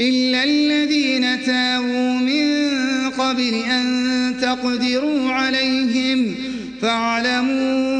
إلا الذين تابوا من قبل أن تقدروا عليهم فاعلموا